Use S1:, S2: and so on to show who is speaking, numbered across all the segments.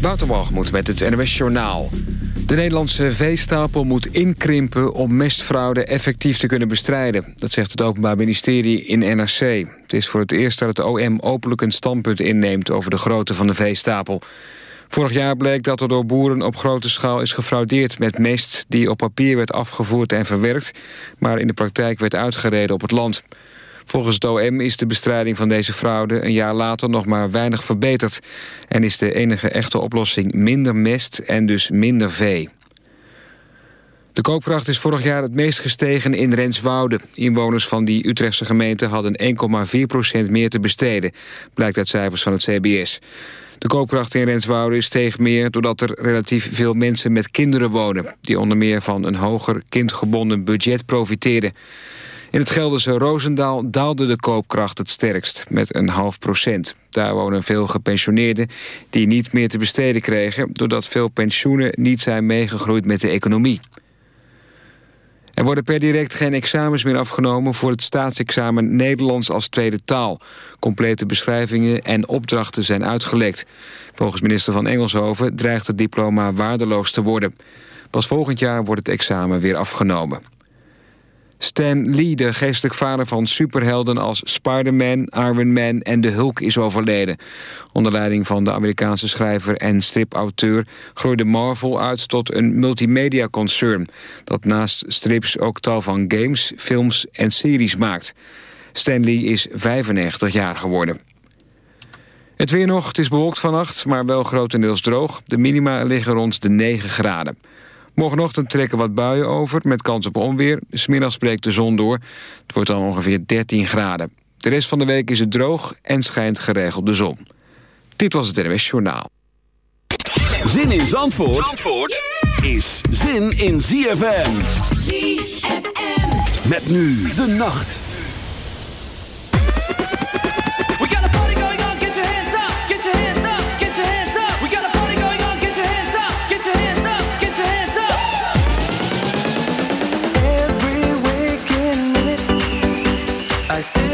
S1: Waterwalgemoed met het NWS Journaal. De Nederlandse veestapel moet inkrimpen om mestfraude effectief te kunnen bestrijden. Dat zegt het Openbaar Ministerie in NRC. Het is voor het eerst dat het OM openlijk een standpunt inneemt over de grootte van de veestapel. Vorig jaar bleek dat er door boeren op grote schaal is gefraudeerd met mest... die op papier werd afgevoerd en verwerkt... maar in de praktijk werd uitgereden op het land. Volgens het OM is de bestrijding van deze fraude een jaar later nog maar weinig verbeterd. En is de enige echte oplossing minder mest en dus minder vee. De koopkracht is vorig jaar het meest gestegen in Renswoude. Inwoners van die Utrechtse gemeente hadden 1,4% meer te besteden, blijkt uit cijfers van het CBS. De koopkracht in Renswoude steeg meer doordat er relatief veel mensen met kinderen wonen... die onder meer van een hoger kindgebonden budget profiteerden. In het Gelderse Roosendaal daalde de koopkracht het sterkst, met een half procent. Daar wonen veel gepensioneerden die niet meer te besteden kregen... doordat veel pensioenen niet zijn meegegroeid met de economie. Er worden per direct geen examens meer afgenomen voor het staatsexamen Nederlands als tweede taal. Complete beschrijvingen en opdrachten zijn uitgelekt. Volgens minister van Engelshoven dreigt het diploma waardeloos te worden. Pas volgend jaar wordt het examen weer afgenomen. Stan Lee, de geestelijk vader van superhelden als Spider-Man, Iron Man en de Hulk is overleden. Onder leiding van de Amerikaanse schrijver en stripauteur groeide Marvel uit tot een multimedia-concern... dat naast strips ook tal van games, films en series maakt. Stan Lee is 95 jaar geworden. Het weer nog, het is bewolkt vannacht, maar wel grotendeels droog. De minima liggen rond de 9 graden. Morgenochtend trekken wat buien over met kans op onweer. Smiddags breekt de zon door. Het wordt dan ongeveer 13 graden. De rest van de week is het droog en schijnt geregeld de zon. Dit was het NWS Journaal.
S2: Zin in Zandvoort, Zandvoort is zin in ZFM. ZFM. Met nu de nacht.
S3: I see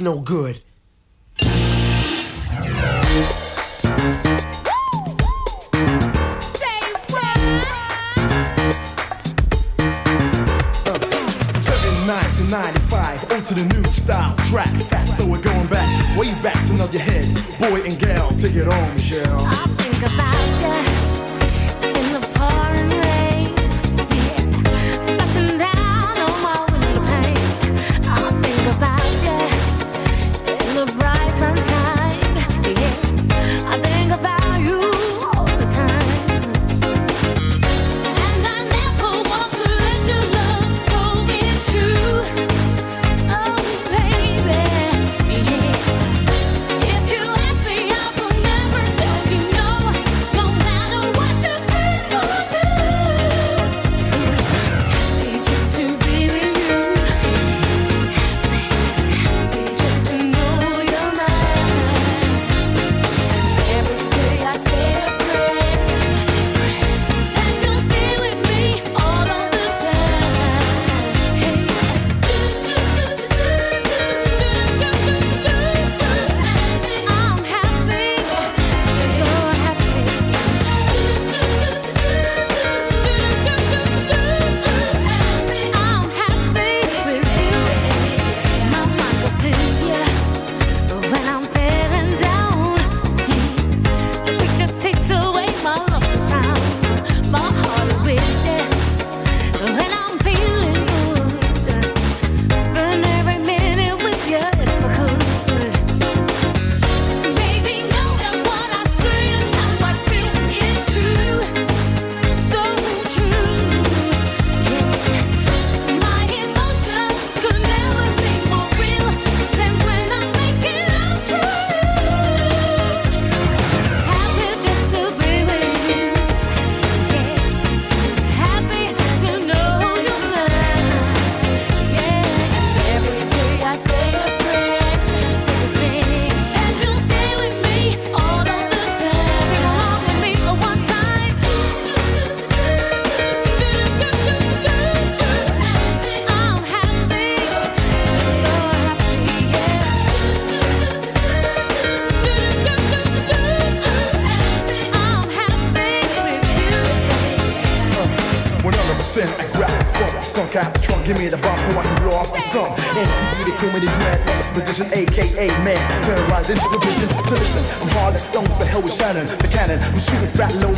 S3: no good. to
S4: 95, on to the new style track. Fast, so we're going back, way back, so nod your head. Boy and gal, take it on, Michelle. Fat
S5: no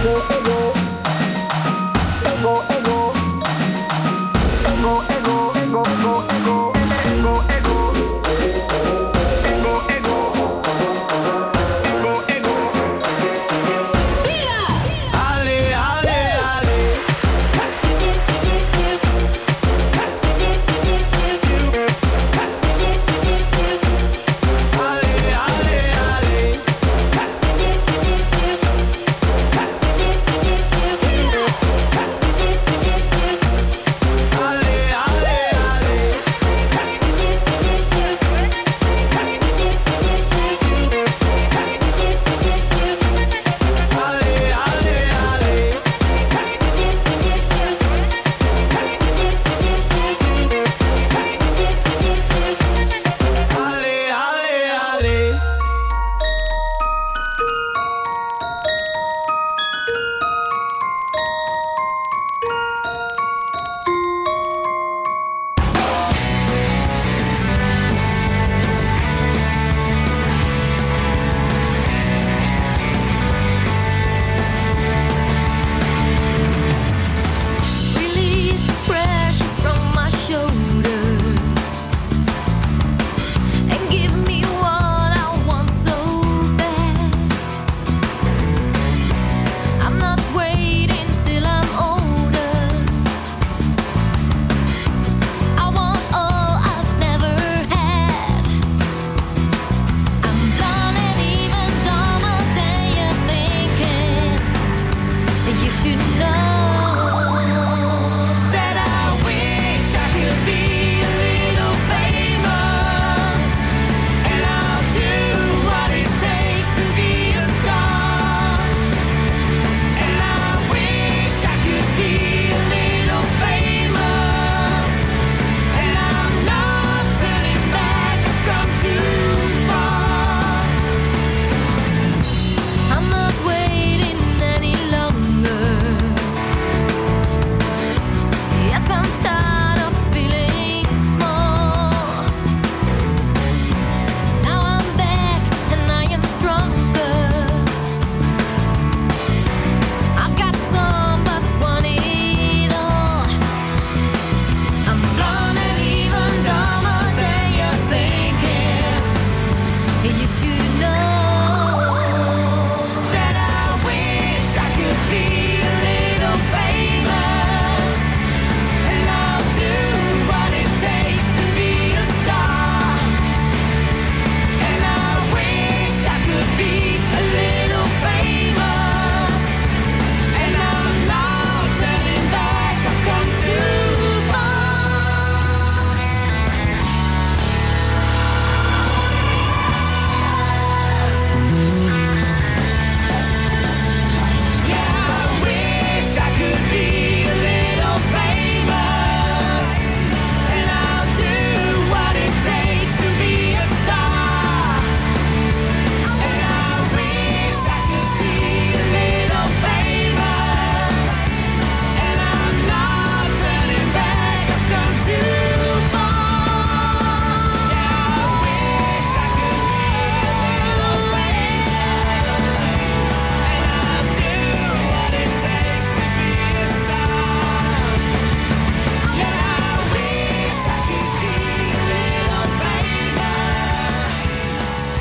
S6: Oh,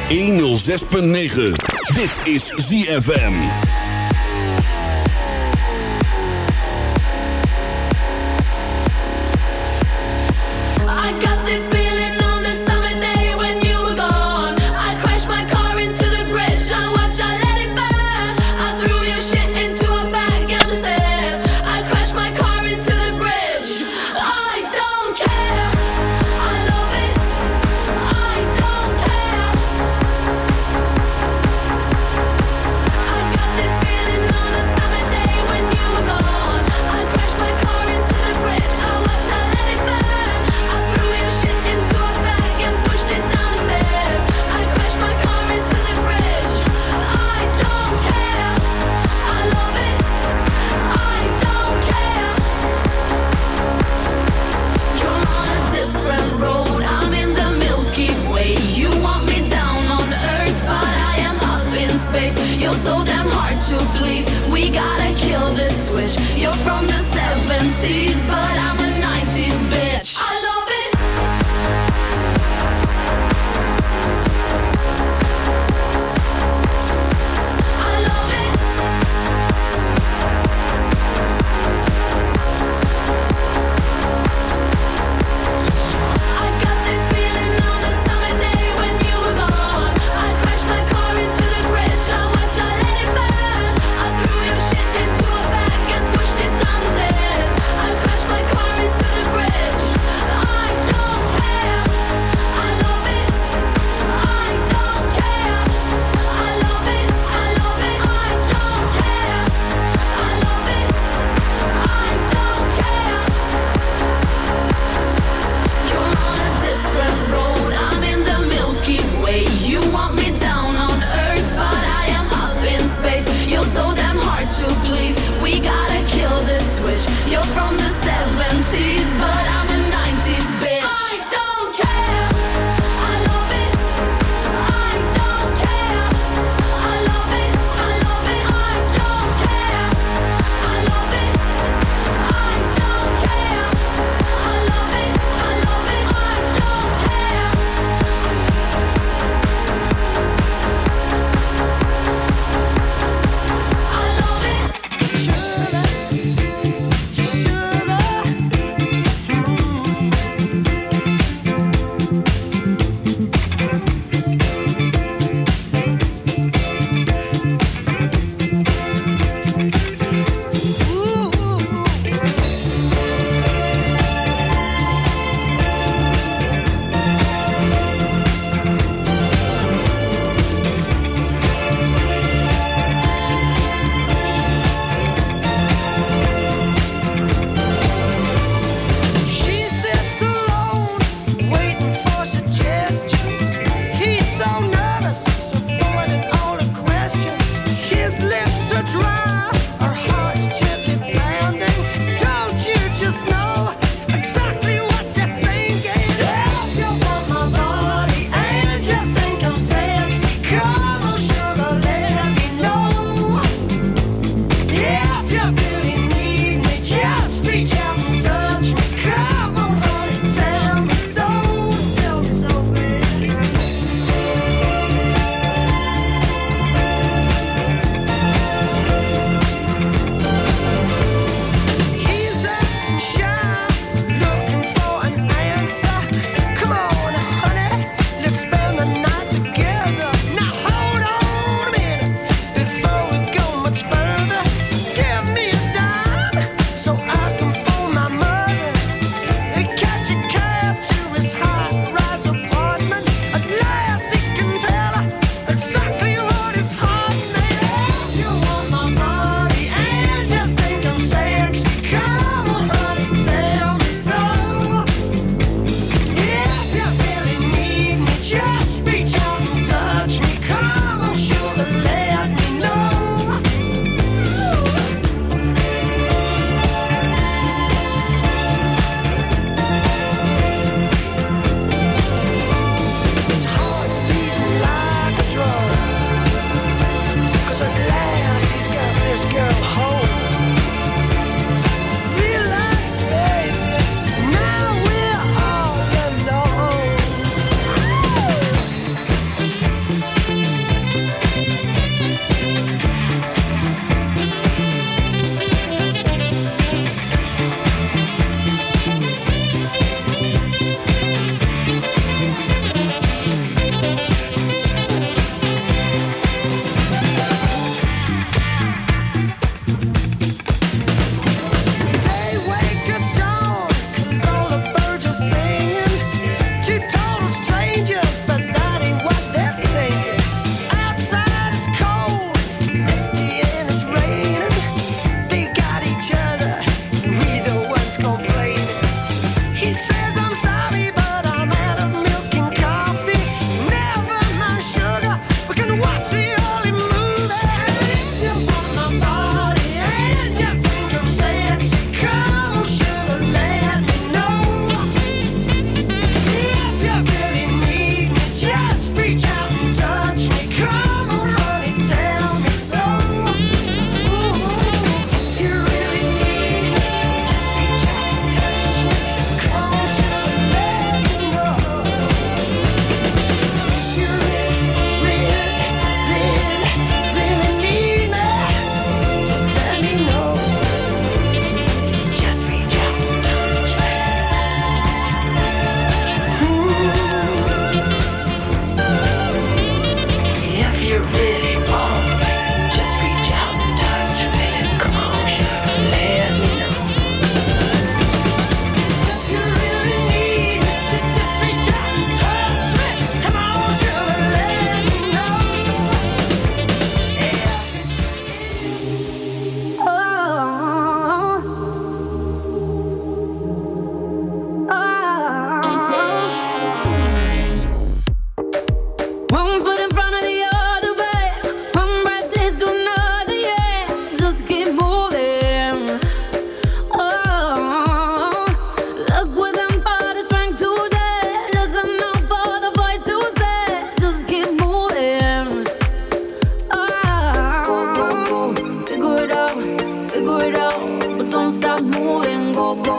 S4: 106.9. Dit is ZFM.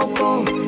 S4: Go,